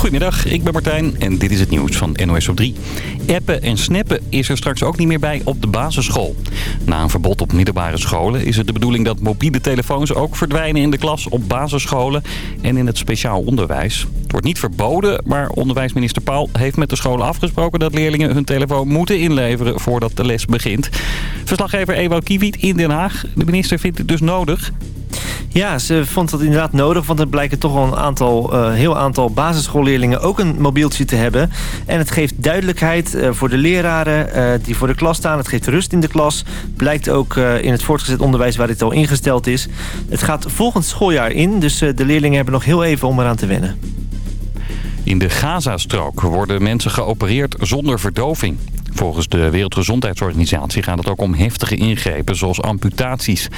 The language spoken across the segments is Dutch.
Goedemiddag, ik ben Martijn en dit is het nieuws van NOS op 3. Appen en snappen is er straks ook niet meer bij op de basisschool. Na een verbod op middelbare scholen is het de bedoeling dat mobiele telefoons ook verdwijnen in de klas op basisscholen en in het speciaal onderwijs. Het wordt niet verboden, maar onderwijsminister Paul heeft met de scholen afgesproken dat leerlingen hun telefoon moeten inleveren voordat de les begint. Verslaggever Ewout Kiewiet in Den Haag. De minister vindt het dus nodig. Ja, ze vond dat inderdaad nodig, want er blijken toch wel een aantal, uh, heel aantal basisschoolleerlingen ook een mobieltje te hebben. En het geeft duidelijkheid uh, voor de leraren uh, die voor de klas staan. Het geeft rust in de klas. Blijkt ook in het voortgezet onderwijs waar dit al ingesteld is. Het gaat volgend schooljaar in, dus de leerlingen hebben nog heel even om eraan te wennen. In de Gazastrook worden mensen geopereerd zonder verdoving. Volgens de Wereldgezondheidsorganisatie gaat het ook om heftige ingrepen, zoals amputaties.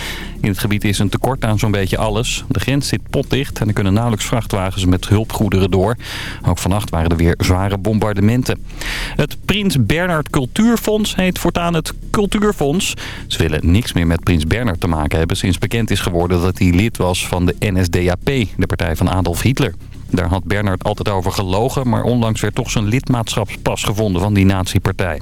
In het gebied is een tekort aan zo'n beetje alles. De grens zit potdicht en er kunnen nauwelijks vrachtwagens met hulpgoederen door. Ook vannacht waren er weer zware bombardementen. Het Prins Bernhard Cultuurfonds heet voortaan het Cultuurfonds. Ze willen niks meer met Prins Bernhard te maken hebben sinds bekend is geworden dat hij lid was van de NSDAP, de partij van Adolf Hitler. Daar had Bernard altijd over gelogen, maar onlangs werd toch zijn lidmaatschapspas gevonden van die nazi-partij.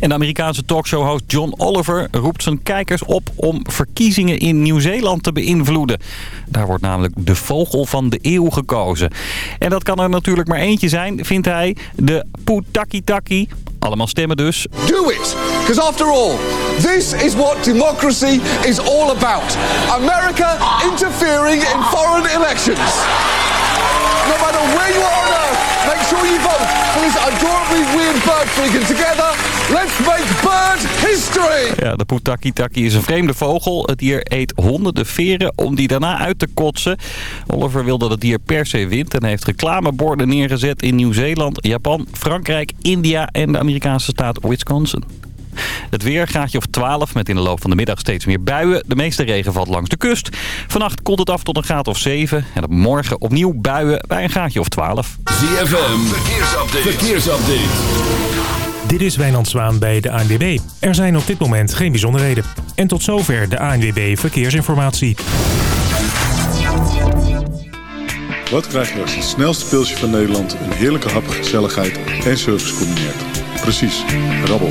En de Amerikaanse talkshow-host John Oliver roept zijn kijkers op om verkiezingen in Nieuw-Zeeland te beïnvloeden. Daar wordt namelijk de vogel van de eeuw gekozen. En dat kan er natuurlijk maar eentje zijn, vindt hij, de Putakitaki. Allemaal stemmen dus. Do it! Because after all, this is what democracy is all about. America interfering in foreign elections. You make sure you weird bird together. Let's make bird history! Ja, de Putakitaki is een vreemde vogel. Het dier eet honderden veren om die daarna uit te kotsen. Oliver wil dat het dier per se wint en heeft reclameborden neergezet in Nieuw-Zeeland, Japan, Frankrijk, India en de Amerikaanse staat Wisconsin. Het weer, graadje of 12, met in de loop van de middag steeds meer buien. De meeste regen valt langs de kust. Vannacht koelt het af tot een graad of 7. En op morgen opnieuw buien bij een graadje of 12. ZFM, verkeersupdate. verkeersupdate. Dit is Wijnand Zwaan bij de ANWB. Er zijn op dit moment geen bijzonderheden. En tot zover de ANWB Verkeersinformatie. Wat krijg je als het snelste pilsje van Nederland... een heerlijke hap, gezelligheid en service combineert? Precies, rabbel.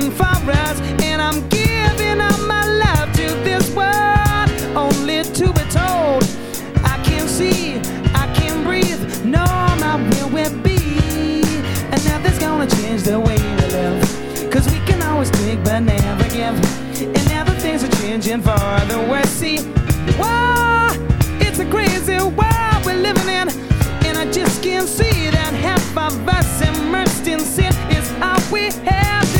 going for us, and I'm giving all my love to this world, only to be told I can't see, I can't breathe, no, I'm not where we'll be. And nothing's gonna change the way we live, cause we can always take but never give. And now the things are changing for the worse. See, why it's a crazy world we're living in, and I just can't see that half of us immersed in sin is all we have.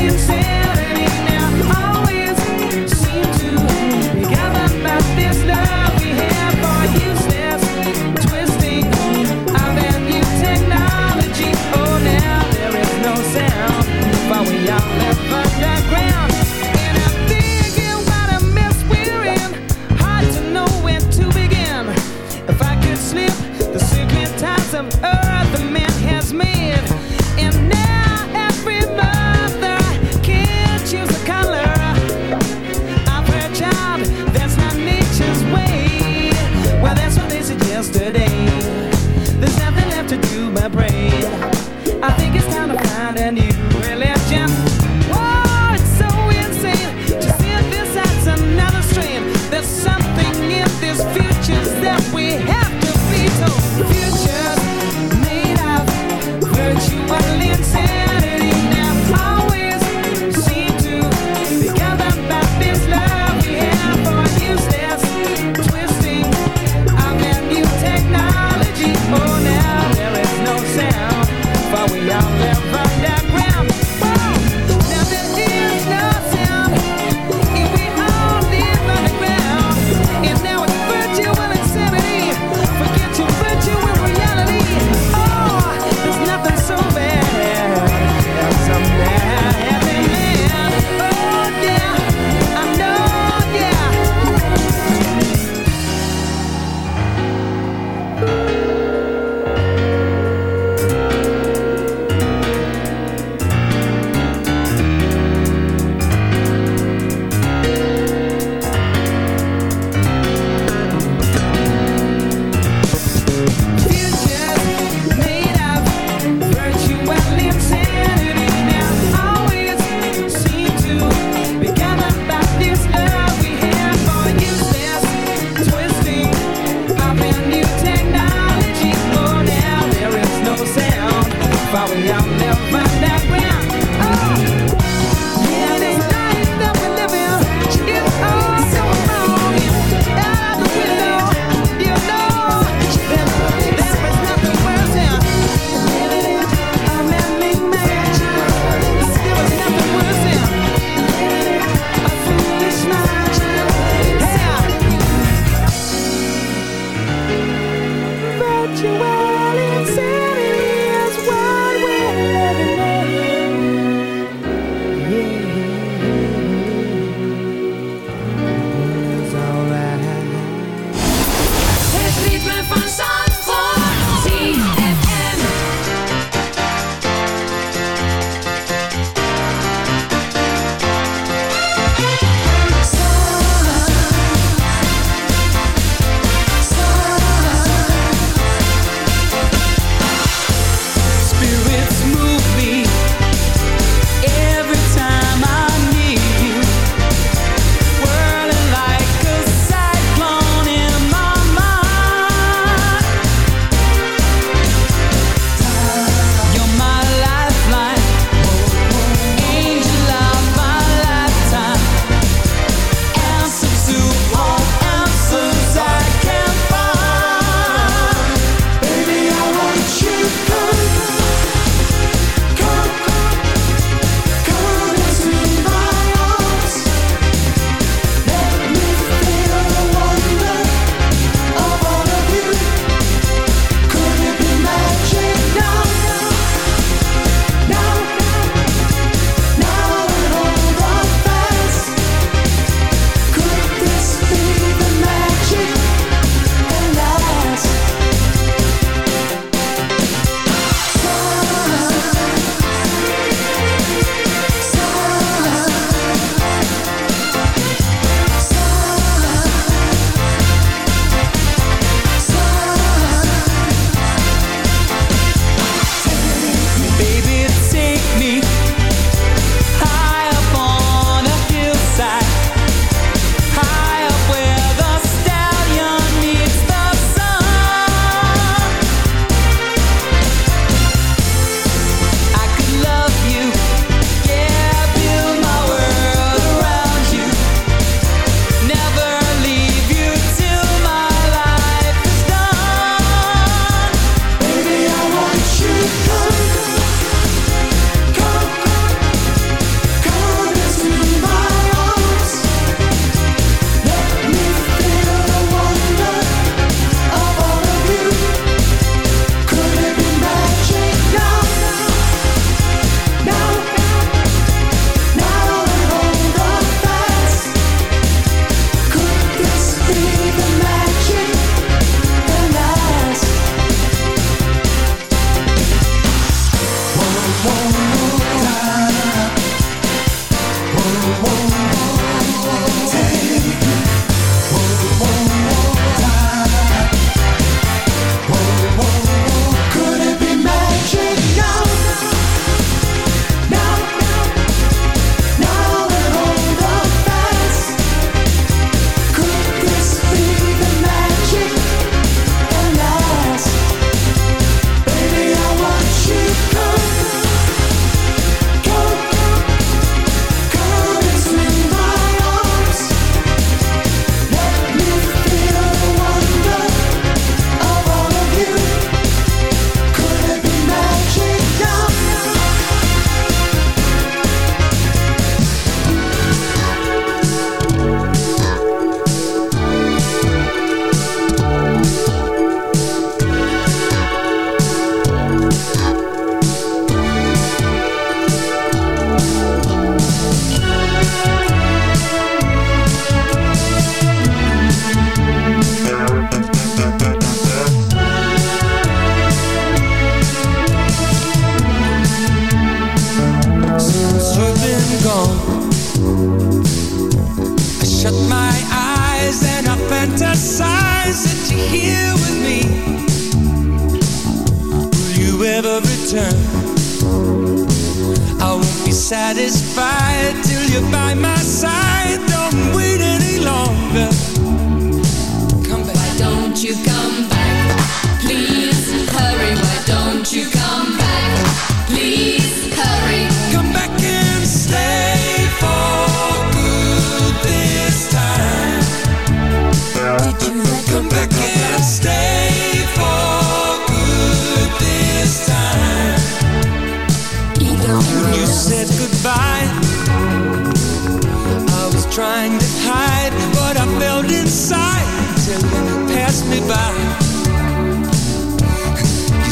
you say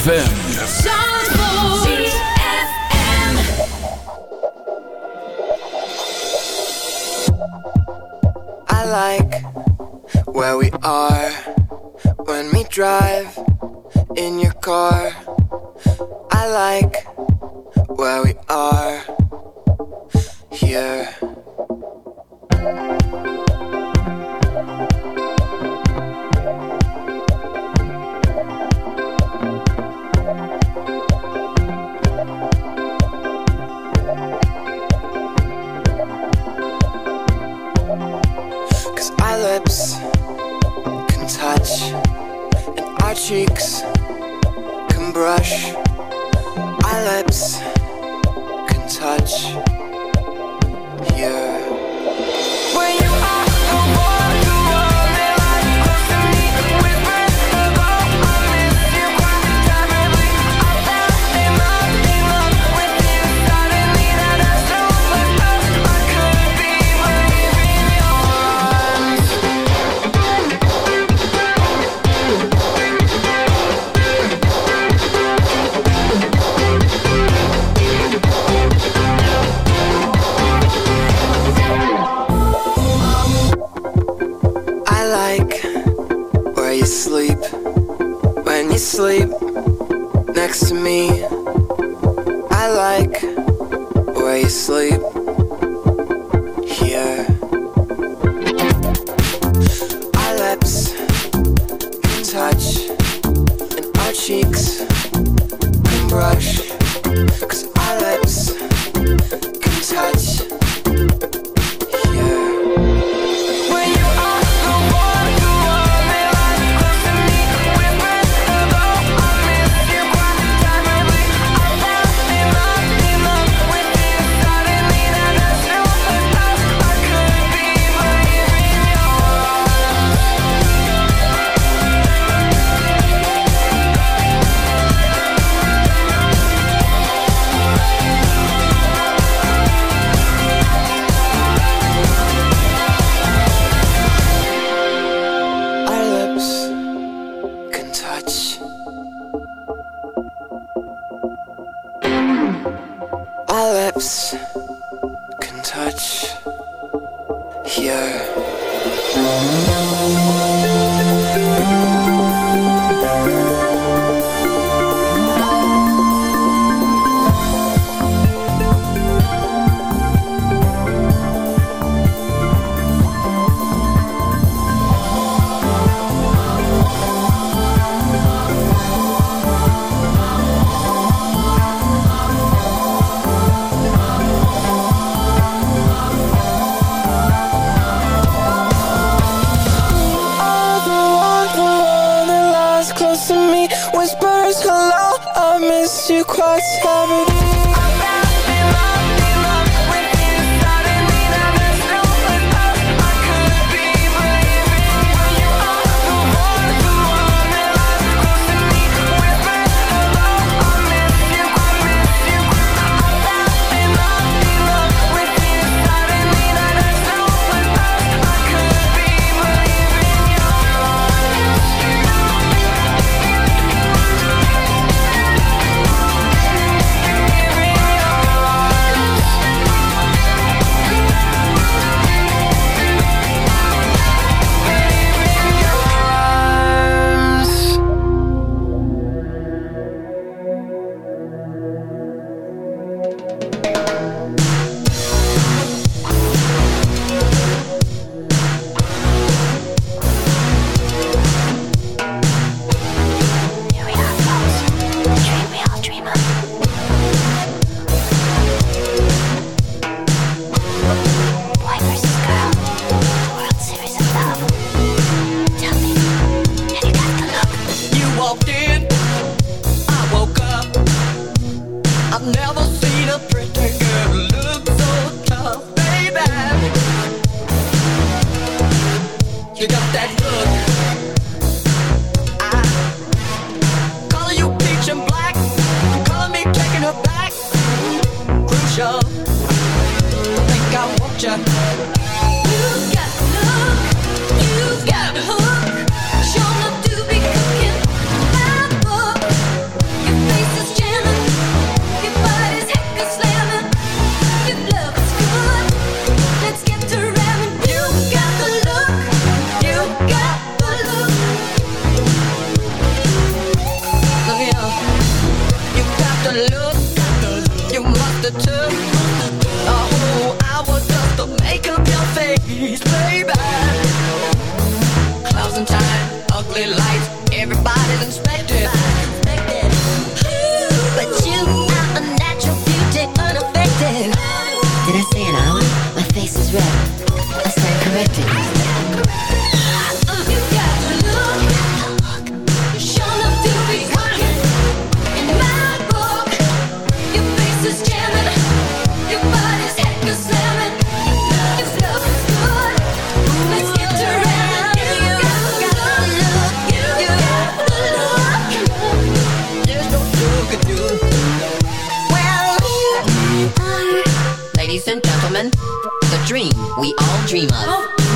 ZFM. I like where we are when we drive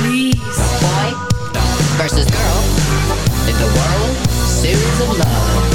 Please. Boy versus girl in the world series of love.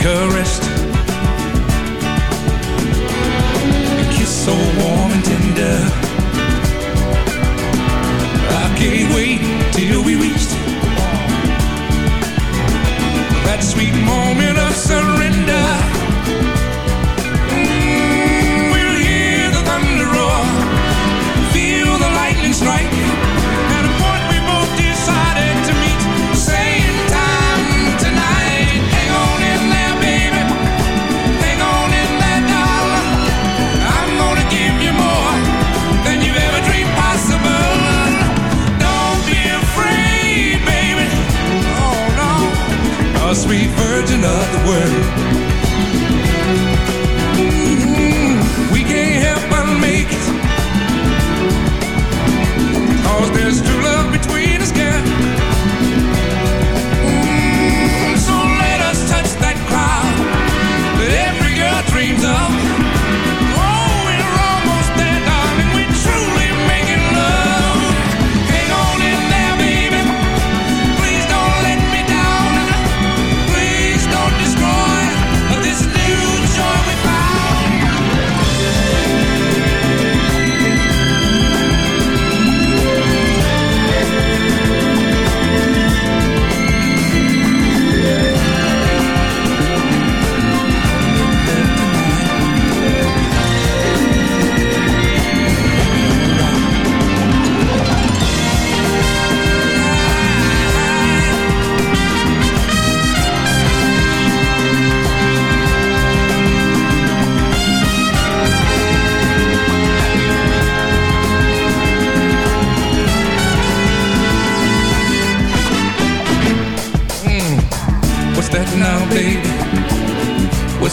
current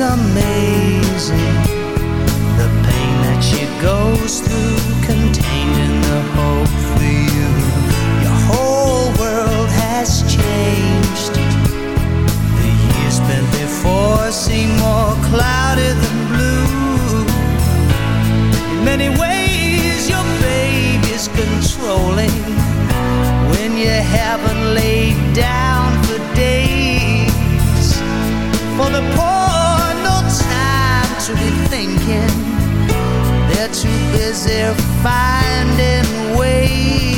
I made They're too busy finding ways.